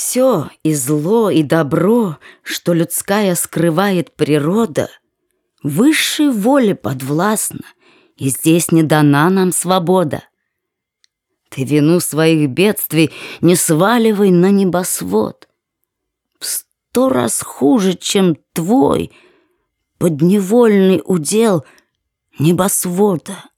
Все и зло, и добро, что людская скрывает природа, Высшей воле подвластно, и здесь не дана нам свобода. Ты вину своих бедствий не сваливай на небосвод. В сто раз хуже, чем твой подневольный удел небосвода.